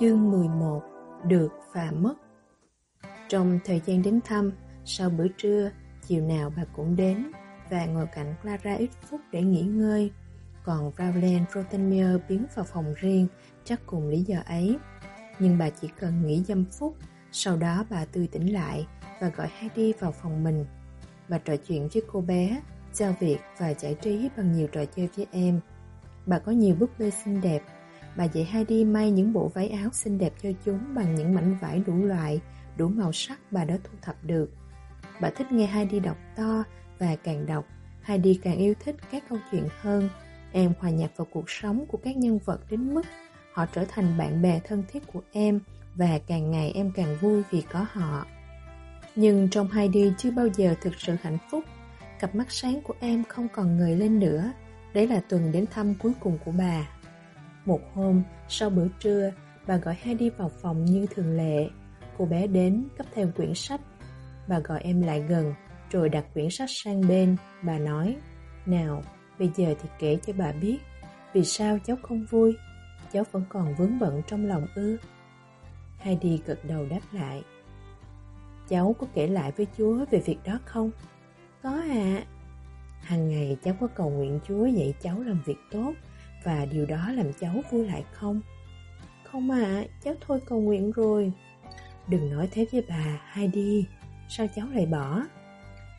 Chương 11 Được và mất Trong thời gian đến thăm, sau bữa trưa, chiều nào bà cũng đến và ngồi cạnh Clara ít phút để nghỉ ngơi. Còn Rowland Rottenmeier biến vào phòng riêng, chắc cùng lý do ấy. Nhưng bà chỉ cần nghỉ dăm phút, sau đó bà tươi tỉnh lại và gọi Heidi vào phòng mình. Bà trò chuyện với cô bé, giao việc và giải trí bằng nhiều trò chơi với em. Bà có nhiều búp bê xinh đẹp Bà dạy Heidi may những bộ váy áo xinh đẹp cho chúng bằng những mảnh vải đủ loại, đủ màu sắc bà đã thu thập được. Bà thích nghe Heidi đọc to và càng đọc, Heidi càng yêu thích các câu chuyện hơn. Em hòa nhập vào cuộc sống của các nhân vật đến mức họ trở thành bạn bè thân thiết của em và càng ngày em càng vui vì có họ. Nhưng trong Heidi chưa bao giờ thực sự hạnh phúc. Cặp mắt sáng của em không còn người lên nữa. Đấy là tuần đến thăm cuối cùng của bà. Một hôm, sau bữa trưa, bà gọi Heidi vào phòng như thường lệ. Cô bé đến, cấp theo quyển sách. Bà gọi em lại gần, rồi đặt quyển sách sang bên. Bà nói, nào, bây giờ thì kể cho bà biết, vì sao cháu không vui? Cháu vẫn còn vướng bận trong lòng ư? Heidi gật đầu đáp lại. Cháu có kể lại với Chúa về việc đó không? Có ạ. À. Hàng ngày cháu có cầu nguyện Chúa dạy cháu làm việc tốt và điều đó làm cháu vui lại không? Không ạ, à, cháu thôi cầu nguyện rồi. Đừng nói thế với bà, hay đi. Sao cháu lại bỏ?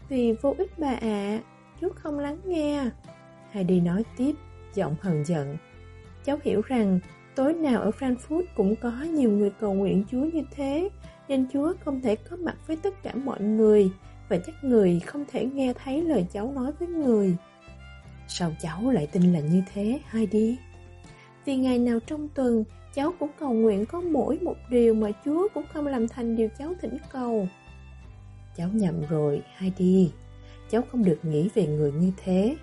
Vì vô ích bà ạ, à, chú không lắng nghe. Heidi nói tiếp, giọng hờn giận. Cháu hiểu rằng tối nào ở Frankfurt cũng có nhiều người cầu nguyện Chúa như thế, nên Chúa không thể có mặt với tất cả mọi người, và chắc người không thể nghe thấy lời cháu nói với người. Sao cháu lại tin là như thế, Heidi? Vì ngày nào trong tuần, cháu cũng cầu nguyện có mỗi một điều mà Chúa cũng không làm thành điều cháu thỉnh cầu. Cháu nhầm rồi, Heidi. Cháu không được nghĩ về người như thế.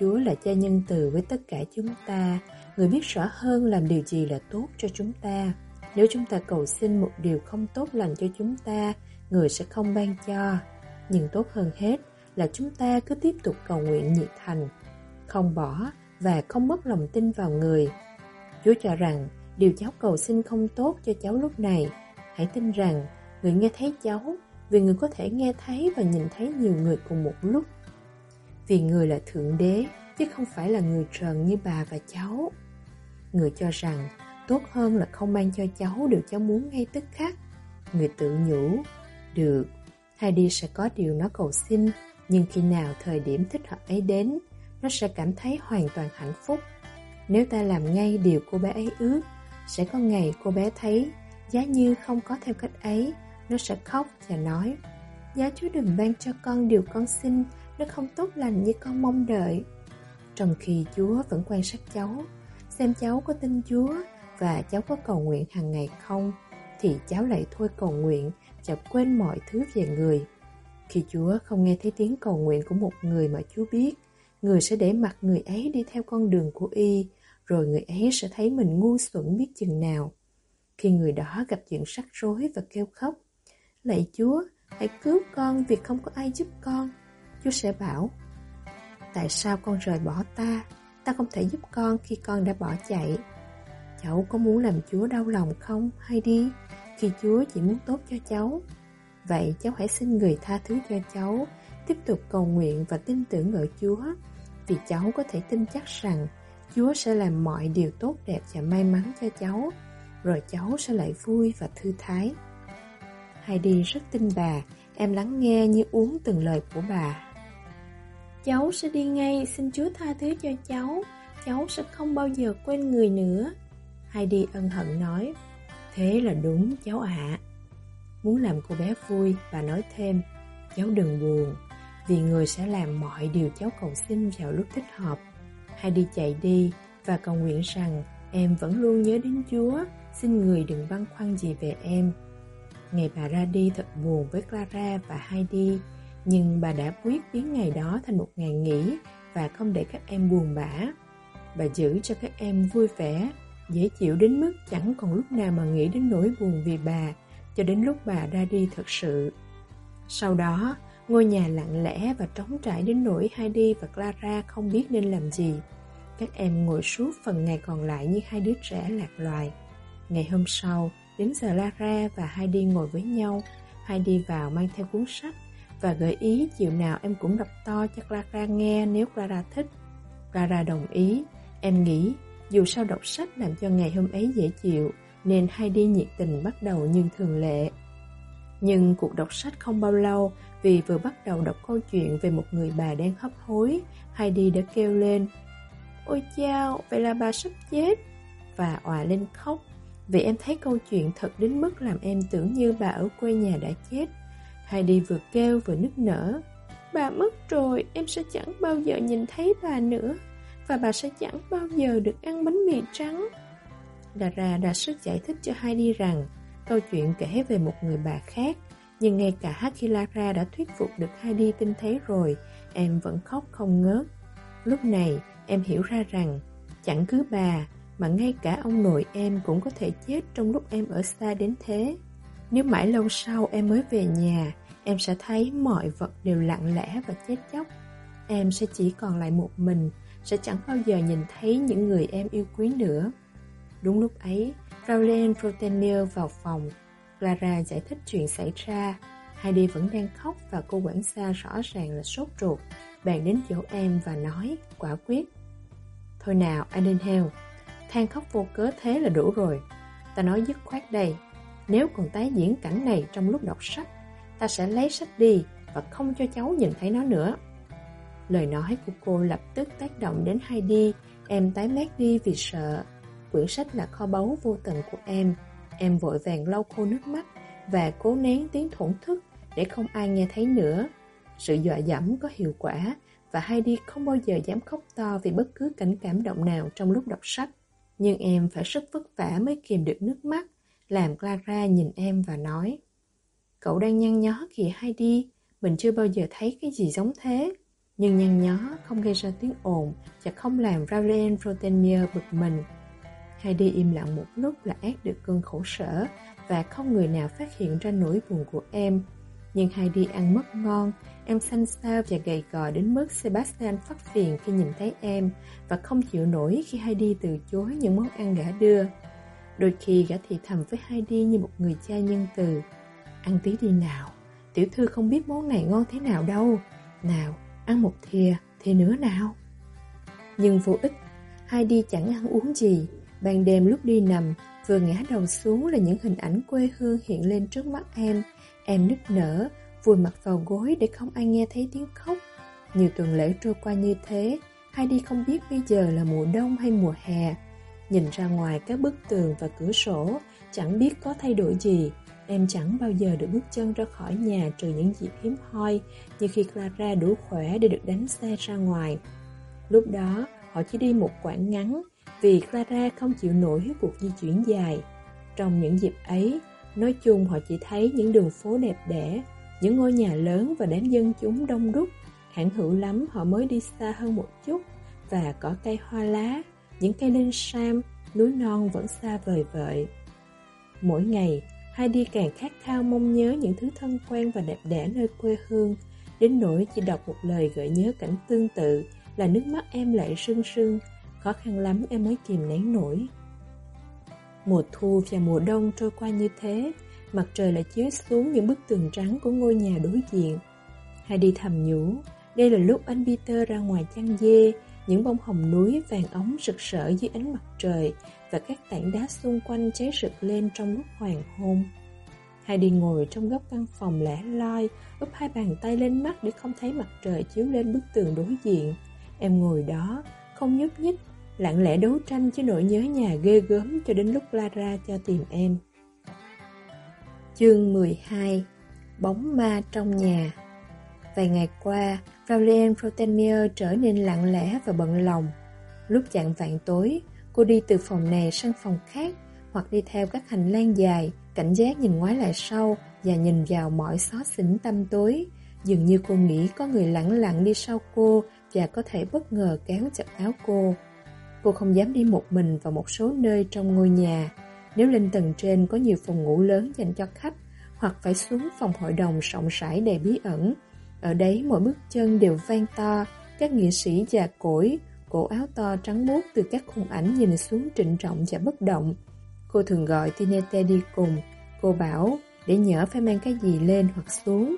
Chúa là cha nhân từ với tất cả chúng ta, người biết rõ hơn làm điều gì là tốt cho chúng ta. Nếu chúng ta cầu xin một điều không tốt lành cho chúng ta, người sẽ không ban cho. Nhưng tốt hơn hết là chúng ta cứ tiếp tục cầu nguyện nhiệt thành, không bỏ và không mất lòng tin vào người. Chúa cho rằng điều cháu cầu xin không tốt cho cháu lúc này. Hãy tin rằng người nghe thấy cháu vì người có thể nghe thấy và nhìn thấy nhiều người cùng một lúc. Vì người là Thượng Đế chứ không phải là người trần như bà và cháu. Người cho rằng tốt hơn là không mang cho cháu điều cháu muốn ngay tức khắc. Người tự nhủ, được, Heidi sẽ có điều nó cầu xin, nhưng khi nào thời điểm thích hợp ấy đến, nó sẽ cảm thấy hoàn toàn hạnh phúc. Nếu ta làm ngay điều cô bé ấy ước, sẽ có ngày cô bé thấy giá như không có theo cách ấy, nó sẽ khóc và nói Giá Chúa đừng ban cho con điều con xin, nó không tốt lành như con mong đợi. Trong khi Chúa vẫn quan sát cháu, xem cháu có tin Chúa và cháu có cầu nguyện hàng ngày không, thì cháu lại thôi cầu nguyện và quên mọi thứ về người. Khi Chúa không nghe thấy tiếng cầu nguyện của một người mà Chúa biết, người sẽ để mặc người ấy đi theo con đường của y, rồi người ấy sẽ thấy mình ngu xuẩn biết chừng nào. Khi người đó gặp chuyện rắc rối và kêu khóc, Lạy Chúa, hãy cứu con vì không có ai giúp con. Chúa sẽ bảo, Tại sao con rời bỏ ta? Ta không thể giúp con khi con đã bỏ chạy. Cháu có muốn làm Chúa đau lòng không? Hay đi, khi Chúa chỉ muốn tốt cho cháu. Vậy cháu hãy xin người tha thứ cho cháu, tiếp tục cầu nguyện và tin tưởng ở Chúa vì cháu có thể tin chắc rằng Chúa sẽ làm mọi điều tốt đẹp và may mắn cho cháu, rồi cháu sẽ lại vui và thư thái. Heidi rất tin bà, em lắng nghe như uống từng lời của bà. Cháu sẽ đi ngay, xin Chúa tha thứ cho cháu, cháu sẽ không bao giờ quên người nữa. Heidi ân hận nói, thế là đúng cháu ạ. Muốn làm cô bé vui, bà nói thêm, cháu đừng buồn, vì người sẽ làm mọi điều cháu cầu xin vào lúc thích hợp. Hãy đi chạy đi và cầu nguyện rằng em vẫn luôn nhớ đến Chúa, xin người đừng băn khoăn gì về em. Ngày bà ra đi thật buồn với Clara và Heidi, nhưng bà đã quyết biến ngày đó thành một ngày nghỉ và không để các em buồn bã. Bà giữ cho các em vui vẻ, dễ chịu đến mức chẳng còn lúc nào mà nghĩ đến nỗi buồn vì bà, cho đến lúc bà ra đi thật sự. Sau đó, Ngôi nhà lặng lẽ và trống trải đến nỗi Heidi và Clara không biết nên làm gì. Các em ngồi suốt phần ngày còn lại như hai đứa trẻ lạc loài. Ngày hôm sau, đến giờ Lara và Heidi ngồi với nhau. Heidi vào mang theo cuốn sách và gợi ý chiều nào em cũng đọc to cho Clara nghe nếu Clara thích. Clara đồng ý. Em nghĩ dù sao đọc sách làm cho ngày hôm ấy dễ chịu nên Heidi nhiệt tình bắt đầu như thường lệ. Nhưng cuộc đọc sách không bao lâu vì vừa bắt đầu đọc câu chuyện về một người bà đang hấp hối, Heidi đã kêu lên Ôi chao, vậy là bà sắp chết. Và òa lên khóc. Vì em thấy câu chuyện thật đến mức làm em tưởng như bà ở quê nhà đã chết. Heidi vừa kêu vừa nức nở Bà mất rồi, em sẽ chẳng bao giờ nhìn thấy bà nữa Và bà sẽ chẳng bao giờ được ăn bánh mì trắng. Dara đã sức giải thích cho Heidi rằng Câu chuyện kể về một người bà khác. Nhưng ngay cả Hakilara đã thuyết phục được Heidi tin thế rồi, Em vẫn khóc không ngớt. Lúc này, em hiểu ra rằng Chẳng cứ bà, Mà ngay cả ông nội em cũng có thể chết Trong lúc em ở xa đến thế. Nếu mãi lâu sau em mới về nhà, Em sẽ thấy mọi vật đều lặng lẽ và chết chóc. Em sẽ chỉ còn lại một mình, Sẽ chẳng bao giờ nhìn thấy những người em yêu quý nữa. Đúng lúc ấy Rowland Protenier vào phòng. Clara giải thích chuyện xảy ra. Heidi vẫn đang khóc và cô quản gia rõ ràng là sốt ruột. Bạn đến chỗ em và nói, quả quyết. Thôi nào Adenhel Than khóc vô cớ thế là đủ rồi. Ta nói dứt khoát đây, Nếu còn tái diễn cảnh này trong lúc đọc sách, Ta sẽ lấy sách đi Và không cho cháu nhìn thấy nó nữa. Lời nói của cô lập tức tác động đến Heidi Em tái mét đi vì sợ. Quyển sách là kho báu vô tận của em Em vội vàng lau khô nước mắt Và cố nén tiếng thổn thức Để không ai nghe thấy nữa. Sự dọa dẫm có hiệu quả Và Heidi không bao giờ dám khóc to Vì bất cứ cảnh cảm động nào trong lúc đọc sách. Nhưng em phải rất vất vả mới kìm được nước mắt, Làm Clara nhìn em và nói, Cậu đang nhăn nhó kìa Heidi, Mình chưa bao giờ thấy cái gì giống thế. Nhưng nhăn nhó không gây ra tiếng ồn Và không làm Rowland Rotenier bực mình. Heidi im lặng một lúc là ác được cơn khổ sở và không người nào phát hiện ra nỗi buồn của em. Nhưng Heidi ăn mất ngon, em xanh xao và gầy gò đến mức Sebastian phát phiền khi nhìn thấy em và không chịu nổi khi Heidi từ chối những món ăn gã đưa. Đôi khi gã thì thầm với Heidi như một người cha nhân từ. Ăn tí đi nào, tiểu thư không biết món này ngon thế nào đâu. Nào, ăn một thìa, thìa nữa nào. Nhưng vô ích, Heidi chẳng ăn uống gì, Ban đêm lúc đi nằm, vừa ngã đầu xuống là những hình ảnh quê hương hiện lên trước mắt em. Em nức nở, vùi mặt vào gối để không ai nghe thấy tiếng khóc. Nhiều tuần lễ trôi qua như thế, Heidi không biết bây giờ là mùa đông hay mùa hè. Nhìn ra ngoài các bức tường và cửa sổ, chẳng biết có thay đổi gì. Em chẳng bao giờ được bước chân ra khỏi nhà trừ những dịp hiếm hoi, như khi Clara đủ khỏe để được đánh xe ra ngoài. Lúc đó, họ chỉ đi một quãng ngắn, vì Clara không chịu nổi cuộc di chuyển dài. Trong những dịp ấy, nói chung họ chỉ thấy những đường phố đẹp đẽ, những ngôi nhà lớn và đám dân chúng đông đúc. Hãng hữu lắm họ mới đi xa hơn một chút và có cây hoa lá, những cây linh sam, núi non vẫn xa vời vợi. Mỗi ngày, Heidi càng khát khao mong nhớ những thứ thân quen và đẹp đẽ nơi quê hương, đến nỗi chỉ đọc một lời gợi nhớ cảnh tương tự là nước mắt em lại sưng sưng, khó khăn lắm em mới kìm nén nổi. Mùa thu và mùa đông trôi qua như thế, mặt trời lại chiếu xuống những bức tường trắng của ngôi nhà đối diện. Hay đi thầm nhủ, đây là lúc anh Peter ra ngoài chăn dê, những bông hồng núi vàng ống rực rỡ dưới ánh mặt trời và các tảng đá xung quanh cháy rực lên trong lúc hoàng hôn. Hai đi ngồi trong góc căn phòng lẻ loi, úp hai bàn tay lên mắt để không thấy mặt trời chiếu lên bức tường đối diện. Em ngồi đó, không nhúc nhích, lặng lẽ đấu tranh với nỗi nhớ nhà ghê gớm cho đến lúc Lara cho tìm em. Chương 12 Bóng ma trong nhà Vài ngày qua, Rowland Protenier trở nên lặng lẽ và bận lòng. Lúc chạng vạn tối, cô đi từ phòng này sang phòng khác hoặc đi theo các hành lang dài, cảnh giác nhìn ngoái lại sau và nhìn vào mọi xó xỉnh tâm tối. Dường như cô nghĩ có người lặng lặng đi sau cô và có thể bất ngờ kéo chặt áo cô. Cô không dám đi một mình vào một số nơi trong ngôi nhà. Nếu lên tầng trên có nhiều phòng ngủ lớn dành cho khách, hoặc phải xuống phòng hội đồng rộng rãi đầy bí ẩn. Ở đấy mỗi bước chân đều vang to, các nghệ sĩ già cỗi, cổ áo to trắng muốt từ các khung ảnh nhìn xuống trịnh trọng và bất động. Cô thường gọi Tinete đi cùng. Cô bảo để nhỡ phải mang cái gì lên hoặc xuống.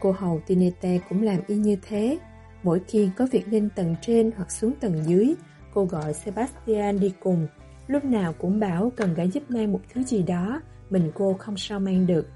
Cô hầu Tinete cũng làm y như thế. Mỗi khi có việc lên tầng trên hoặc xuống tầng dưới, cô gọi Sebastian đi cùng. Lúc nào cũng bảo cần gái giúp mang một thứ gì đó, mình cô không sao mang được.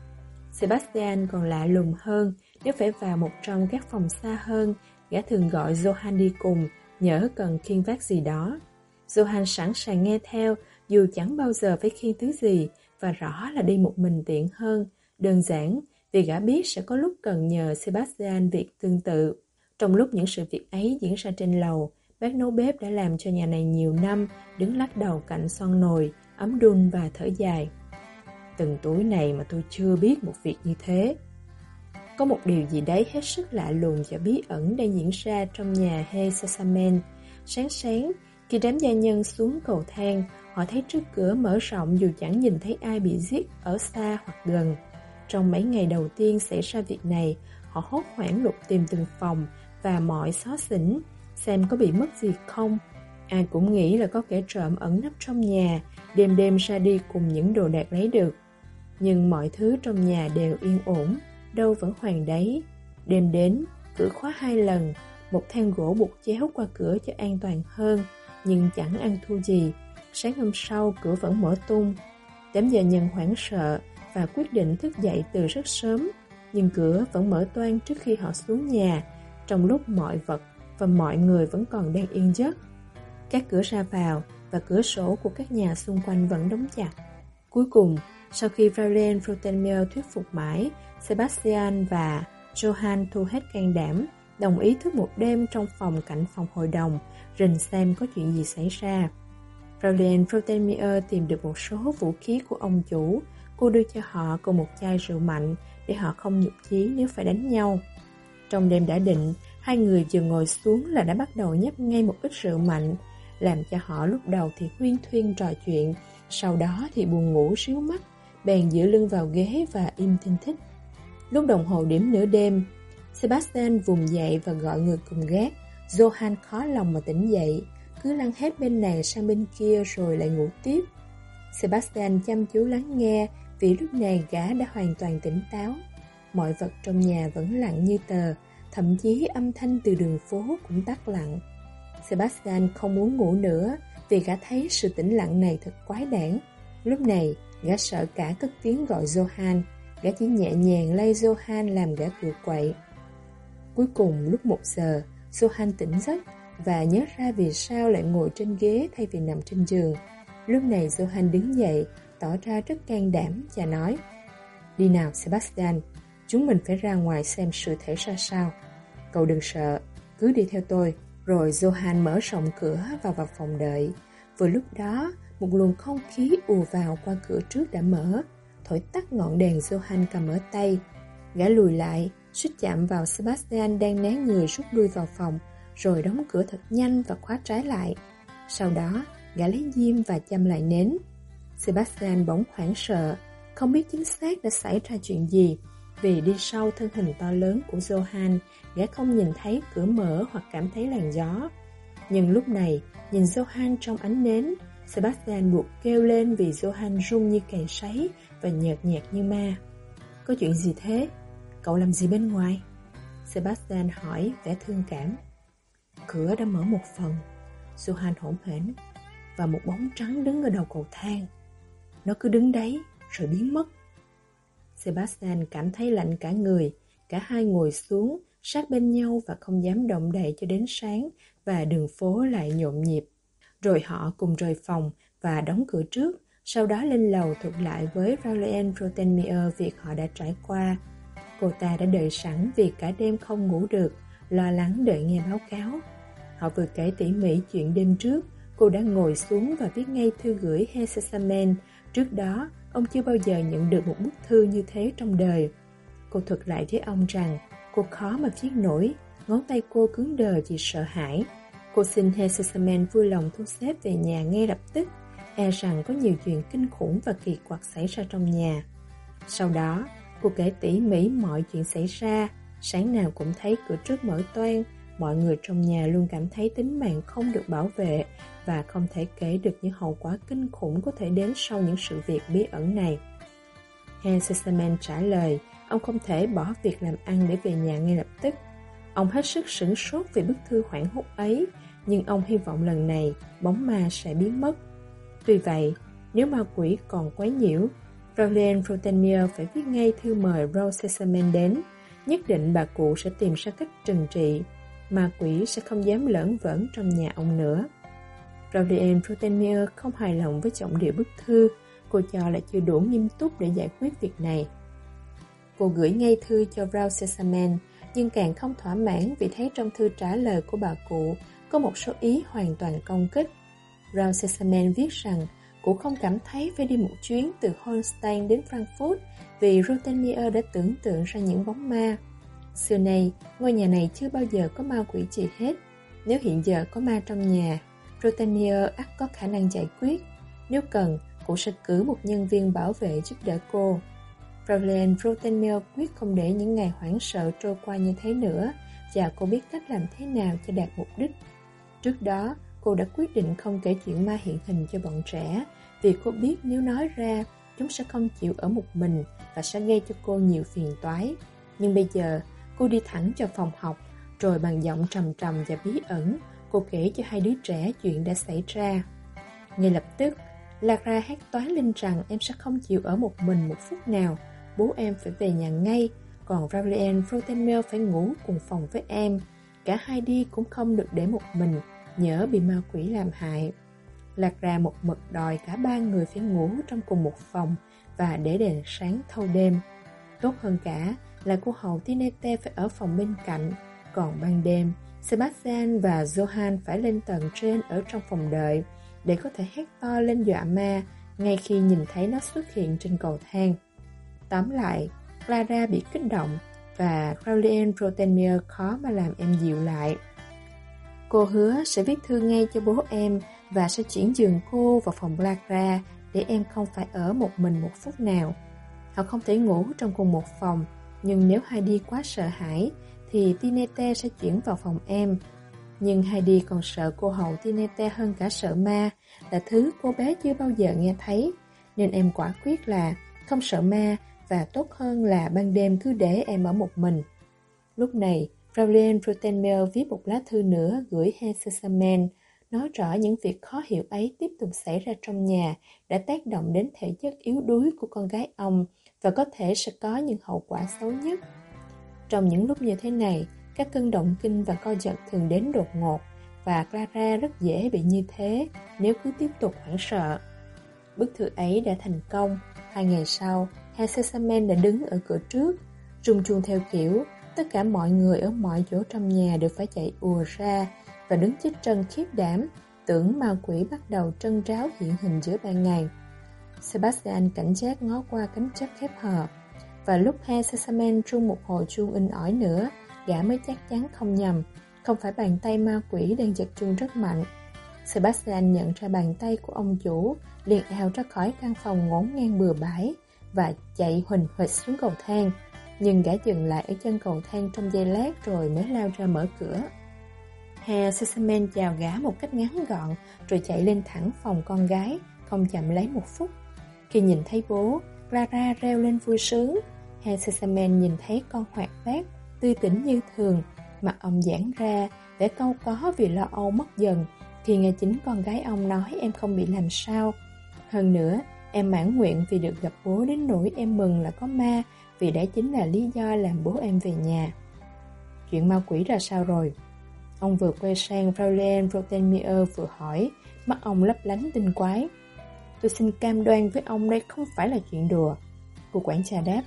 Sebastian còn lạ lùng hơn, nếu phải vào một trong các phòng xa hơn, gã thường gọi Johan đi cùng, nhớ cần khiên vác gì đó. Johan sẵn sàng nghe theo, dù chẳng bao giờ phải khiên thứ gì, và rõ là đi một mình tiện hơn. Đơn giản, vì gã biết sẽ có lúc cần nhờ Sebastian việc tương tự. Trong lúc những sự việc ấy diễn ra trên lầu, bác nấu bếp đã làm cho nhà này nhiều năm, đứng lắc đầu cạnh son nồi, ấm đun và thở dài. Từng túi này mà tôi chưa biết một việc như thế. Có một điều gì đấy hết sức lạ lùng và bí ẩn đang diễn ra trong nhà He Sasamen. Sáng sáng, khi đám gia nhân xuống cầu thang, họ thấy trước cửa mở rộng dù chẳng nhìn thấy ai bị giết ở xa hoặc gần. Trong mấy ngày đầu tiên xảy ra việc này, họ hốt hoảng lục tìm từng phòng và mọi xó xỉnh, xem có bị mất gì không. Ai cũng nghĩ là có kẻ trộm ẩn nấp trong nhà, đêm đêm ra đi cùng những đồ đạc lấy được. Nhưng mọi thứ trong nhà đều yên ổn, đâu vẫn hoàng đấy. Đêm đến, cửa khóa hai lần, một thang gỗ buộc chéo qua cửa cho an toàn hơn, nhưng chẳng ăn thua gì. Sáng hôm sau, cửa vẫn mở tung. Đám gia nhân hoảng sợ và quyết định thức dậy từ rất sớm, nhưng cửa vẫn mở toan trước khi họ xuống nhà, trong lúc mọi vật và mọi người vẫn còn đang yên giấc. Các cửa ra vào và cửa sổ của các nhà xung quanh vẫn đóng chặt. Cuối cùng, sau khi Valen Frotenmier thuyết phục mãi, Sebastian và Johan thu hết can đảm, đồng ý thức một đêm trong phòng cạnh phòng hội đồng, rình xem có chuyện gì xảy ra. Valen Frotenmier tìm được một số vũ khí của ông chủ, cô đưa cho họ cùng một chai rượu mạnh để họ không nhục chí nếu phải đánh nhau. Trong đêm đã định, hai người vừa ngồi xuống là đã bắt đầu nhấp ngay một ít rượu mạnh, làm cho họ lúc đầu thì huyên thuyên trò chuyện, sau đó thì buồn ngủ xíu mắt, bèn dựa lưng vào ghế và im thinh thích. Lúc đồng hồ điểm nửa đêm, Sebastian vùng dậy và gọi người cùng gác. Johan khó lòng mà tỉnh dậy, cứ lăn hết bên này sang bên kia rồi lại ngủ tiếp. Sebastian chăm chú lắng nghe vì lúc này gã đã hoàn toàn tỉnh táo. Mọi vật trong nhà vẫn lặng như tờ, thậm chí âm thanh từ đường phố cũng tắt lặng. Sebastian không muốn ngủ nữa vì gã thấy sự tĩnh lặng này thật quái đản. Lúc này, gã sợ cả cất tiếng gọi Johan, gã chỉ nhẹ nhàng lay Johan làm gã cựa quậy. Cuối cùng lúc một giờ, Johan tỉnh giấc và nhớ ra vì sao lại ngồi trên ghế thay vì nằm trên giường. Lúc này Johan đứng dậy, tỏ ra rất can đảm và nói Đi nào Sebastian, chúng mình phải ra ngoài xem sự thể ra sao. Cậu đừng sợ, cứ đi theo tôi. Rồi Johan mở rộng cửa và vào phòng đợi. Vừa lúc đó, một luồng không khí ùa vào qua cửa trước đã mở, thổi tắt ngọn đèn Johan cầm ở tay. Gã lùi lại, suýt chạm vào Sebastian đang né người rút lui vào phòng, rồi đóng cửa thật nhanh và khóa trái lại. Sau đó, gã lấy diêm và châm lại nến. Sebastian bỗng hoảng sợ, không biết chính xác đã xảy ra chuyện gì. Vì đi sau thân hình to lớn của Johan, gã không nhìn thấy cửa mở hoặc cảm thấy làn gió. Nhưng lúc này, nhìn Johan trong ánh nến, Sebastian buộc kêu lên vì Johan rung như cày sấy và nhợt nhạt như ma. Có chuyện gì thế? Cậu làm gì bên ngoài? Sebastian hỏi vẻ thương cảm. Cửa đã mở một phần. Johan hỗn hển và một bóng trắng đứng ở đầu cầu thang. Nó cứ đứng đấy rồi biến mất. Sebastian cảm thấy lạnh cả người, cả hai ngồi xuống, sát bên nhau và không dám động đậy cho đến sáng và đường phố lại nhộn nhịp. Rồi họ cùng rời phòng và đóng cửa trước, sau đó lên lầu thuật lại với Valerian Protenmier việc họ đã trải qua. Cô ta đã đợi sẵn vì cả đêm không ngủ được, lo lắng đợi nghe báo cáo. Họ vừa kể tỉ mỉ chuyện đêm trước, cô đã ngồi xuống và viết ngay thư gửi Hesesamen. Trước đó, ông chưa bao giờ nhận được một bức thư như thế trong đời. Cô thuật lại với ông rằng cô khó mà viết nổi, ngón tay cô cứng đờ vì sợ hãi. Cô xin Hesesamen vui lòng thu xếp về nhà ngay lập tức, e rằng có nhiều chuyện kinh khủng và kỳ quặc xảy ra trong nhà. Sau đó, cô kể tỉ mỉ mọi chuyện xảy ra, sáng nào cũng thấy cửa trước mở toan, mọi người trong nhà luôn cảm thấy tính mạng không được bảo vệ và không thể kể được những hậu quả kinh khủng có thể đến sau những sự việc bí ẩn này. Hans Sisterman trả lời, ông không thể bỏ việc làm ăn để về nhà ngay lập tức. Ông hết sức sửng sốt vì bức thư hoảng hốt ấy, nhưng ông hy vọng lần này bóng ma sẽ biến mất. Tuy vậy, nếu ma quỷ còn quấy nhiễu, Rowland Rotenier phải viết ngay thư mời Rose Sisterman đến. Nhất định bà cụ sẽ tìm ra cách trừng trị. Ma quỷ sẽ không dám lẫn vẩn trong nhà ông nữa. Rodian Rotenier không hài lòng với trọng điệu bức thư. Cô cho là chưa đủ nghiêm túc để giải quyết việc này. Cô gửi ngay thư cho Rao Sesamen, nhưng càng không thỏa mãn vì thấy trong thư trả lời của bà cụ có một số ý hoàn toàn công kích. Rao Sesamen viết rằng Cụ không cảm thấy phải đi một chuyến từ Holstein đến Frankfurt vì Rotenier đã tưởng tượng ra những bóng ma. Xưa nay, ngôi nhà này chưa bao giờ có ma quỷ gì hết. Nếu hiện giờ có ma trong nhà, Rotenier ắt có khả năng giải quyết. Nếu cần, cụ sẽ cử một nhân viên bảo vệ giúp đỡ cô. Roland Rotenier quyết không để những ngày hoảng sợ trôi qua như thế nữa và cô biết cách làm thế nào cho đạt mục đích. Trước đó, cô đã quyết định không kể chuyện ma hiện hình cho bọn trẻ vì cô biết nếu nói ra chúng sẽ không chịu ở một mình và sẽ gây cho cô nhiều phiền toái. Nhưng bây giờ cô đi thẳng cho phòng học rồi bằng giọng trầm trầm và bí ẩn cô kể cho hai đứa trẻ chuyện đã xảy ra. Ngay lập tức Lara hát toán lên rằng em sẽ không chịu ở một mình một phút nào bố em phải về nhà ngay còn Ravlian Frotenmel phải ngủ cùng phòng với em. Cả hai đi cũng không được để một mình nhớ bị ma quỷ làm hại. Lạc ra một mực đòi cả ba người phải ngủ trong cùng một phòng và để đèn sáng thâu đêm. Tốt hơn cả là cô hầu Tinete phải ở phòng bên cạnh, còn ban đêm, Sebastian và Johan phải lên tầng trên ở trong phòng đợi để có thể hét to lên dọa ma ngay khi nhìn thấy nó xuất hiện trên cầu thang. Tóm lại, Clara bị kích động và Claudien Rotenmier khó mà làm em dịu lại. Cô hứa sẽ viết thư ngay cho bố em và sẽ chuyển giường cô vào phòng Clara để em không phải ở một mình một phút nào. Họ không thể ngủ trong cùng một phòng, nhưng nếu hai đi quá sợ hãi thì Tinete sẽ chuyển vào phòng em. Nhưng Heidi còn sợ cô hầu Tinete hơn cả sợ ma, là thứ cô bé chưa bao giờ nghe thấy. Nên em quả quyết là không sợ ma và tốt hơn là ban đêm cứ để em ở một mình. Lúc này, Rowland Rottenmel viết một lá thư nữa gửi Hesesamen, nói rõ những việc khó hiểu ấy tiếp tục xảy ra trong nhà đã tác động đến thể chất yếu đuối của con gái ông và có thể sẽ có những hậu quả xấu nhất. Trong những lúc như thế này, các cơn động kinh và co giật thường đến đột ngột và Clara rất dễ bị như thế nếu cứ tiếp tục hoảng sợ. Bức thư ấy đã thành công. Hai ngày sau, Hesesamen đã đứng ở cửa trước, rung chuông theo kiểu Tất cả mọi người ở mọi chỗ trong nhà đều phải chạy ùa ra và đứng chết chân khiếp đảm, tưởng ma quỷ bắt đầu trân tráo hiện hình giữa ban ngày. Sebastian cảnh giác ngó qua cánh chớp khép hờ, và lúc hai Sesamen trung một hồi chuông in ỏi nữa, gã mới chắc chắn không nhầm, không phải bàn tay ma quỷ đang giật chuông rất mạnh. Sebastian nhận ra bàn tay của ông chủ, liền ào ra khỏi căn phòng ngổn ngang bừa bãi và chạy huỳnh huỵch xuống cầu thang nhưng gã dừng lại ở chân cầu thang trong giây lát rồi mới lao ra mở cửa. Hà Sesamen chào gã một cách ngắn gọn rồi chạy lên thẳng phòng con gái, không chậm lấy một phút. Khi nhìn thấy bố, Clara reo lên vui sướng. Hà nhìn thấy con hoạt bát, tươi tỉnh như thường, mặt ông giãn ra, vẻ câu có vì lo âu mất dần khi nghe chính con gái ông nói em không bị làm sao. Hơn nữa, em mãn nguyện vì được gặp bố đến nỗi em mừng là có ma vì đấy chính là lý do làm bố em về nhà. Chuyện ma quỷ ra sao rồi? Ông vừa quay sang Fraulein rotenmier vừa hỏi, mắt ông lấp lánh tinh quái. Tôi xin cam đoan với ông đây không phải là chuyện đùa. Cô quản trà đáp,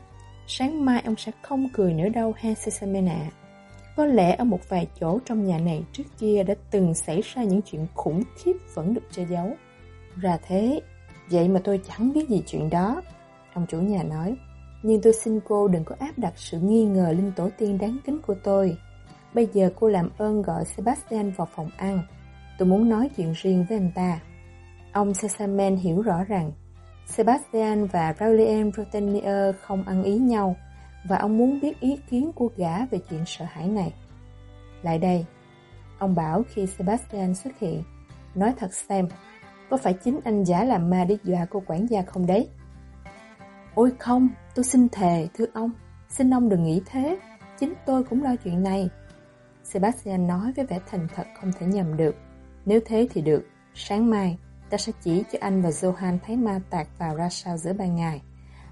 sáng mai ông sẽ không cười nữa đâu ha Sesamena. Có lẽ ở một vài chỗ trong nhà này trước kia đã từng xảy ra những chuyện khủng khiếp vẫn được che giấu. Ra thế, vậy mà tôi chẳng biết gì chuyện đó. Ông chủ nhà nói, nhưng tôi xin cô đừng có áp đặt sự nghi ngờ linh tổ tiên đáng kính của tôi. Bây giờ cô làm ơn gọi Sebastian vào phòng ăn. Tôi muốn nói chuyện riêng với anh ta. Ông Sesamen hiểu rõ rằng Sebastian và Raulien Rotenier không ăn ý nhau và ông muốn biết ý kiến của gã về chuyện sợ hãi này. Lại đây, Ông bảo khi Sebastian xuất hiện, nói thật xem, có phải chính anh giả làm ma để dọa cô quản gia không đấy? Ôi không, tôi xin thề, thưa ông, xin ông đừng nghĩ thế, chính tôi cũng lo chuyện này. Sebastian nói với vẻ thành thật không thể nhầm được. Nếu thế thì được, sáng mai ta sẽ chỉ cho anh và Johan thấy ma tạc vào ra sao giữa ban ngày.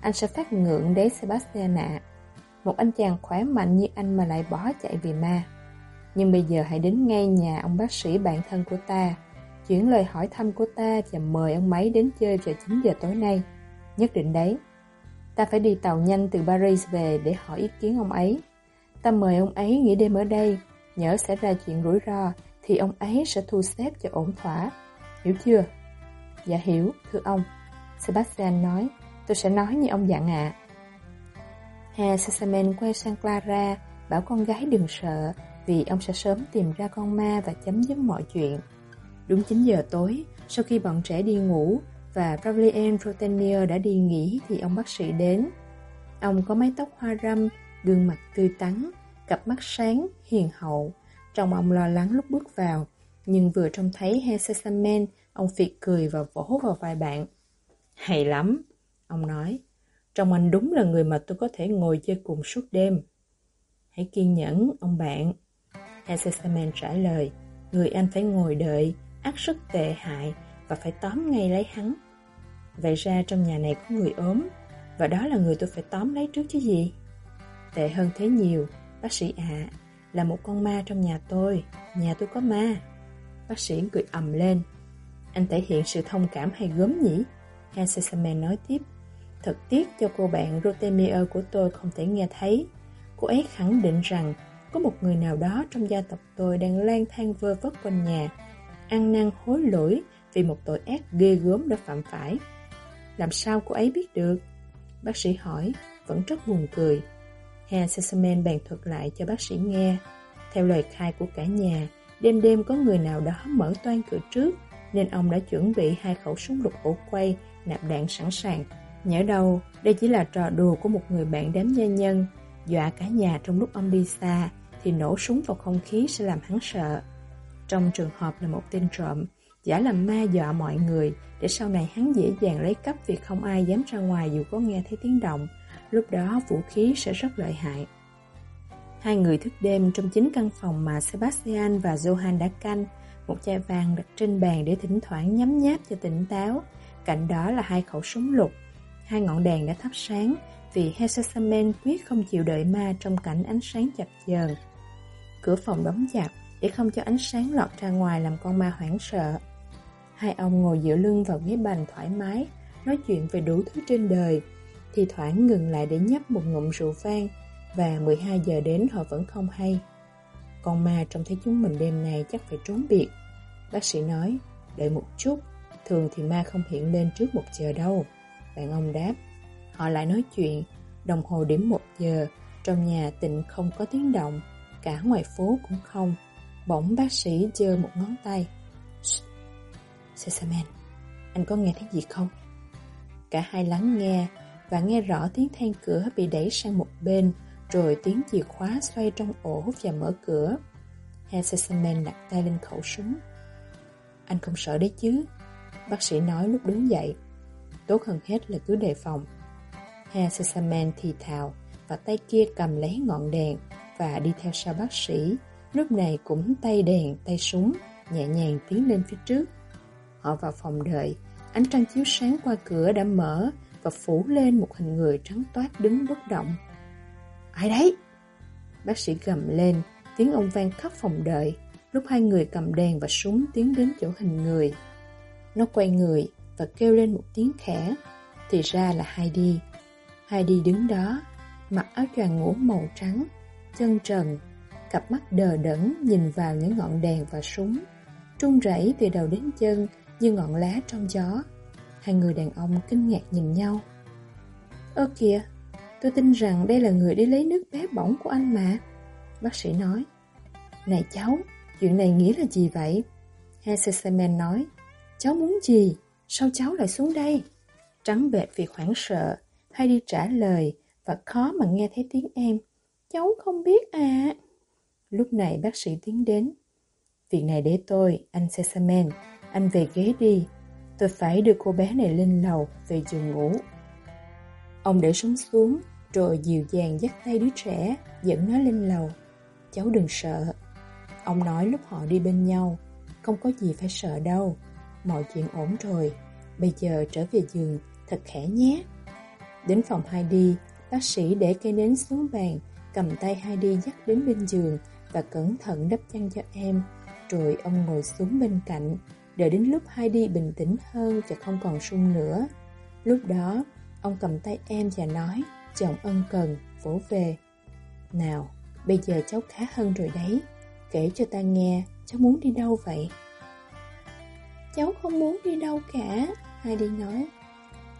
Anh sẽ phát ngượng đế Sebastian ạ. Một anh chàng khỏe mạnh như anh mà lại bỏ chạy vì ma. Nhưng bây giờ hãy đến ngay nhà ông bác sĩ bạn thân của ta, chuyển lời hỏi thăm của ta và mời ông ấy đến chơi vào 9 giờ tối nay. Nhất định đấy. Ta phải đi tàu nhanh từ Paris về để hỏi ý kiến ông ấy. Ta mời ông ấy nghỉ đêm ở đây, nhớ xảy ra chuyện rủi ro thì ông ấy sẽ thu xếp cho ổn thỏa. Hiểu chưa? Dạ hiểu, thưa ông. Sebastian nói, tôi sẽ nói như ông dặn ạ. À. Hà quay sang Clara, bảo con gái đừng sợ, vì ông sẽ sớm tìm ra con ma và chấm dứt mọi chuyện. Đúng 9 giờ tối, sau khi bọn trẻ đi ngủ và Pavlien Protenier đã đi nghỉ thì ông bác sĩ đến. Ông có mái tóc hoa râm, gương mặt tươi tắn, cặp mắt sáng, hiền hậu. Trong ông lo lắng lúc bước vào, nhưng vừa trông thấy Hesesamen, ông Việt cười và vỗ vào vai bạn. Hay lắm, ông nói. Trong anh đúng là người mà tôi có thể ngồi chơi cùng suốt đêm. Hãy kiên nhẫn, ông bạn. Hesesamen trả lời. Người anh phải ngồi đợi, ác sức tệ hại và phải tóm ngay lấy hắn. Vậy ra trong nhà này có người ốm, và đó là người tôi phải tóm lấy trước chứ gì. Tệ hơn thế nhiều, bác sĩ ạ, là một con ma trong nhà tôi, nhà tôi có ma. Bác sĩ cười ầm lên. Anh thể hiện sự thông cảm hay gớm nhỉ? Hansesamen nói tiếp. Thật tiếc cho cô bạn Rotemier của tôi không thể nghe thấy. Cô ấy khẳng định rằng có một người nào đó trong gia tộc tôi đang lang thang vơ vất quanh nhà, ăn năn hối lỗi vì một tội ác ghê gớm đã phạm phải. Làm sao cô ấy biết được? Bác sĩ hỏi, vẫn rất buồn cười. Hà Sesamen bàn thuật lại cho bác sĩ nghe. Theo lời khai của cả nhà, đêm đêm có người nào đó mở toan cửa trước, nên ông đã chuẩn bị hai khẩu súng lục ổ quay, nạp đạn sẵn sàng. Nhớ đâu, đây chỉ là trò đùa của một người bạn đám nhân nhân, dọa cả nhà trong lúc ông đi xa, thì nổ súng vào không khí sẽ làm hắn sợ. Trong trường hợp là một tên trộm, giả làm ma dọa mọi người để sau này hắn dễ dàng lấy cắp việc không ai dám ra ngoài dù có nghe thấy tiếng động, lúc đó vũ khí sẽ rất lợi hại. Hai người thức đêm trong chính căn phòng mà Sebastian và Johan đã canh, một chai vàng đặt trên bàn để thỉnh thoảng nhấm nháp cho tỉnh táo. Cạnh đó là hai khẩu súng lục. Hai ngọn đèn đã thắp sáng vì Hesesamen quyết không chịu đợi ma trong cảnh ánh sáng chập chờn. Cửa phòng đóng chặt để không cho ánh sáng lọt ra ngoài làm con ma hoảng sợ. Hai ông ngồi dựa lưng vào ghế bành thoải mái, nói chuyện về đủ thứ trên đời, thì thoảng ngừng lại để nhấp một ngụm rượu vang, và 12 giờ đến họ vẫn không hay. Con ma trông thấy chúng mình đêm nay chắc phải trốn biệt. Bác sĩ nói, đợi một chút, thường thì ma không hiện lên trước một giờ đâu. Bạn ông đáp, họ lại nói chuyện, đồng hồ điểm một giờ, trong nhà tịnh không có tiếng động, cả ngoài phố cũng không. Bỗng bác sĩ giơ một ngón tay. Sesamen, anh có nghe thấy gì không? Cả hai lắng nghe và nghe rõ tiếng then cửa bị đẩy sang một bên, rồi tiếng chìa khóa xoay trong ổ và mở cửa. Sesamen đặt tay lên khẩu súng. Anh không sợ đấy chứ? Bác sĩ nói lúc đứng dậy. Tốt hơn hết là cứ đề phòng. Sesamen thì thào và tay kia cầm lấy ngọn đèn và đi theo sau bác sĩ, lúc này cũng tay đèn, tay súng, nhẹ nhàng tiến lên phía trước. Họ vào phòng đợi, ánh trăng chiếu sáng qua cửa đã mở và phủ lên một hình người trắng toát đứng bất động. Ai đấy? Bác sĩ gầm lên, tiếng ông vang khắp phòng đợi, lúc hai người cầm đèn và súng tiến đến chỗ hình người. Nó quay người và kêu lên một tiếng khẽ, thì ra là Heidi. Heidi đứng đó, mặc áo choàng ngủ màu trắng, chân trần, cặp mắt đờ đẫn nhìn vào những ngọn đèn và súng, trung rẩy từ đầu đến chân như ngọn lá trong gió. Hai người đàn ông kinh ngạc nhìn nhau. Ơ kìa, tôi tin rằng đây là người đi lấy nước bé bỏng của anh mà. Bác sĩ nói. Này cháu, chuyện này nghĩa là gì vậy? Hesesemen nói. Cháu muốn gì? Sao cháu lại xuống đây? Trắng bệt vì hoảng sợ, hay đi trả lời và khó mà nghe thấy tiếng em. Cháu không biết à. Lúc này bác sĩ tiến đến. Việc này để tôi, anh Sesamen. Anh về ghế đi. Tôi phải đưa cô bé này lên lầu, về giường ngủ. Ông để súng xuống, rồi dịu dàng dắt tay đứa trẻ, dẫn nó lên lầu. Cháu đừng sợ. Ông nói lúc họ đi bên nhau, không có gì phải sợ đâu. Mọi chuyện ổn rồi, bây giờ trở về giường, thật khẽ nhé. Đến phòng Heidi, bác sĩ để cây nến xuống bàn, cầm tay Heidi dắt đến bên giường và cẩn thận đắp chăn cho em. Rồi ông ngồi xuống bên cạnh, đợi đến lúc Heidi bình tĩnh hơn và không còn sung nữa. Lúc đó, ông cầm tay em và nói, chồng ân cần, vỗ về. Nào, bây giờ cháu khá hơn rồi đấy, kể cho ta nghe, cháu muốn đi đâu vậy? Cháu không muốn đi đâu cả, Heidi nói.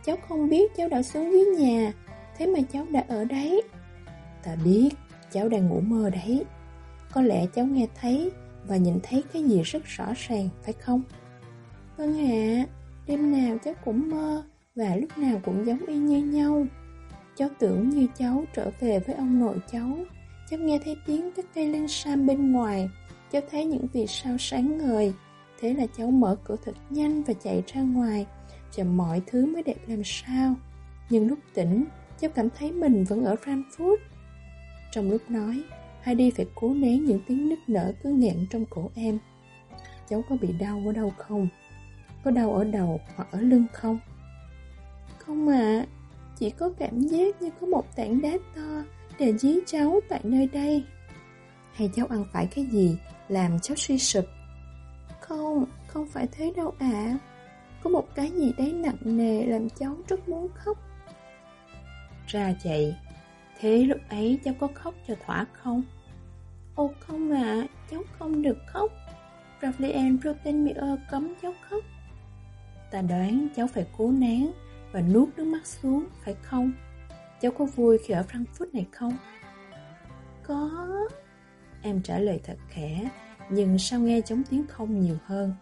Cháu không biết cháu đã xuống dưới nhà, thế mà cháu đã ở đấy. Ta biết, cháu đang ngủ mơ đấy. Có lẽ cháu nghe thấy và nhìn thấy cái gì rất rõ ràng, phải không? Vâng ạ, đêm nào cháu cũng mơ và lúc nào cũng giống y như nhau. Cháu tưởng như cháu trở về với ông nội cháu. Cháu nghe thấy tiếng các cây linh sam bên ngoài. Cháu thấy những vì sao sáng ngời. Thế là cháu mở cửa thật nhanh và chạy ra ngoài. Và mọi thứ mới đẹp làm sao. Nhưng lúc tỉnh, cháu cảm thấy mình vẫn ở Frankfurt. Trong lúc nói, Heidi phải cố nén những tiếng nức nở cứ nghẹn trong cổ em. Cháu có bị đau ở đâu không? Có đau ở đầu hoặc ở lưng không? Không ạ, à, chỉ có cảm giác như có một tảng đá to để dí cháu tại nơi đây. Hay cháu ăn phải cái gì làm cháu suy sụp? Không, không phải thế đâu ạ. À. Có một cái gì đấy nặng nề làm cháu rất muốn khóc. Ra vậy, thế lúc ấy cháu có khóc cho thỏa không? Ồ không ạ, à, cháu không được khóc. Raphael Proteinmeier cấm cháu khóc. Ta đoán cháu phải cố nén và nuốt nước mắt xuống, phải không? Cháu có vui khi ở Frankfurt này không? Có. Em trả lời thật khẽ, nhưng sao nghe giống tiếng không nhiều hơn?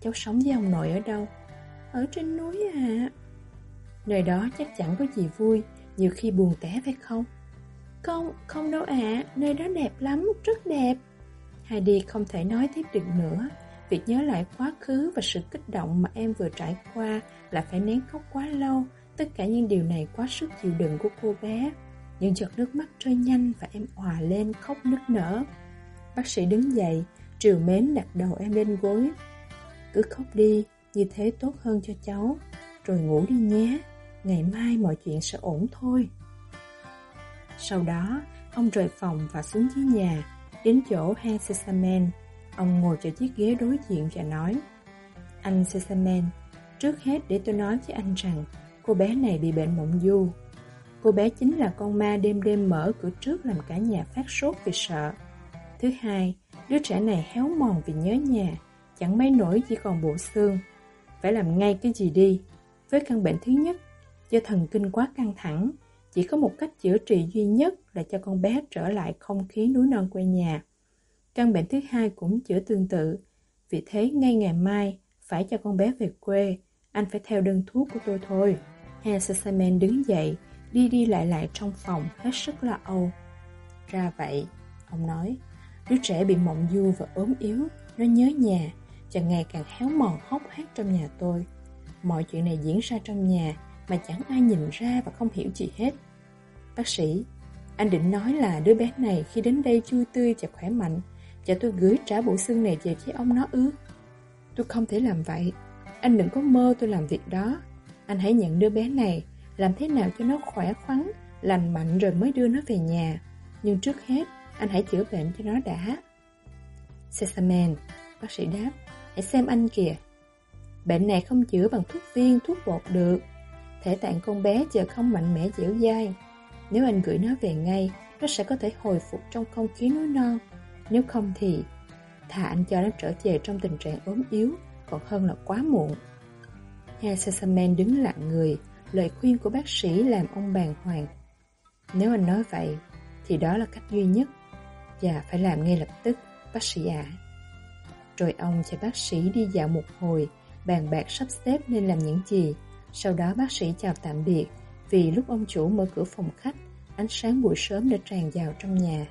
Cháu sống với ông nội ở đâu? Ở trên núi à. Nơi đó chắc chẳng có gì vui, nhiều khi buồn tẻ phải không? Không, không đâu ạ, à. nơi đó đẹp lắm, rất đẹp. Heidi không thể nói tiếp được nữa. Việc nhớ lại quá khứ và sự kích động mà em vừa trải qua là phải nén khóc quá lâu. Tất cả những điều này quá sức chịu đựng của cô bé. Những giọt nước mắt rơi nhanh và em òa lên khóc nức nở. Bác sĩ đứng dậy, triều mến đặt đầu em lên gối. Cứ khóc đi, như thế tốt hơn cho cháu. Rồi ngủ đi nhé, ngày mai mọi chuyện sẽ ổn thôi. Sau đó, ông rời phòng và xuống dưới nhà, đến chỗ hang Sesamen. Ông ngồi cho chiếc ghế đối diện và nói Anh Sesamen, trước hết để tôi nói với anh rằng cô bé này bị bệnh mộng du. Cô bé chính là con ma đêm đêm mở cửa trước làm cả nhà phát sốt vì sợ. Thứ hai, đứa trẻ này héo mòn vì nhớ nhà, chẳng mấy nổi chỉ còn bộ xương. Phải làm ngay cái gì đi. Với căn bệnh thứ nhất, do thần kinh quá căng thẳng, chỉ có một cách chữa trị duy nhất là cho con bé trở lại không khí núi non quê nhà. Căn bệnh thứ hai cũng chữa tương tự. Vì thế ngay ngày mai, phải cho con bé về quê, anh phải theo đơn thuốc của tôi thôi. He Hansesamen đứng dậy, đi đi lại lại trong phòng, hết sức lo âu. Ra vậy, ông nói, đứa trẻ bị mộng du và ốm yếu, nó nhớ nhà, chẳng ngày càng héo mòn hốc hác trong nhà tôi. Mọi chuyện này diễn ra trong nhà, mà chẳng ai nhìn ra và không hiểu gì hết. Bác sĩ, anh định nói là đứa bé này khi đến đây chui tươi và khỏe mạnh, cho tôi gửi trả bộ xương này về với ông nó ư. Tôi không thể làm vậy. Anh đừng có mơ tôi làm việc đó. Anh hãy nhận đứa bé này, làm thế nào cho nó khỏe khoắn, lành mạnh rồi mới đưa nó về nhà. Nhưng trước hết, anh hãy chữa bệnh cho nó đã. Sesamen, bác sĩ đáp, hãy xem anh kìa. Bệnh này không chữa bằng thuốc viên, thuốc bột được. Thể tạng con bé giờ không mạnh mẽ dẻo dai. Nếu anh gửi nó về ngay, nó sẽ có thể hồi phục trong không khí núi non. Nếu không thì thà anh cho nó trở về trong tình trạng ốm yếu, còn hơn là quá muộn. Herr Sesamen đứng lặng người, lời khuyên của bác sĩ làm ông bàng hoàng. Nếu anh nói vậy, thì đó là cách duy nhất, và phải làm ngay lập tức, bác sĩ ạ. Rồi ông cho bác sĩ đi dạo một hồi, bàn bạc sắp xếp nên làm những gì. Sau đó bác sĩ chào tạm biệt, vì lúc ông chủ mở cửa phòng khách, ánh sáng buổi sớm đã tràn vào trong nhà.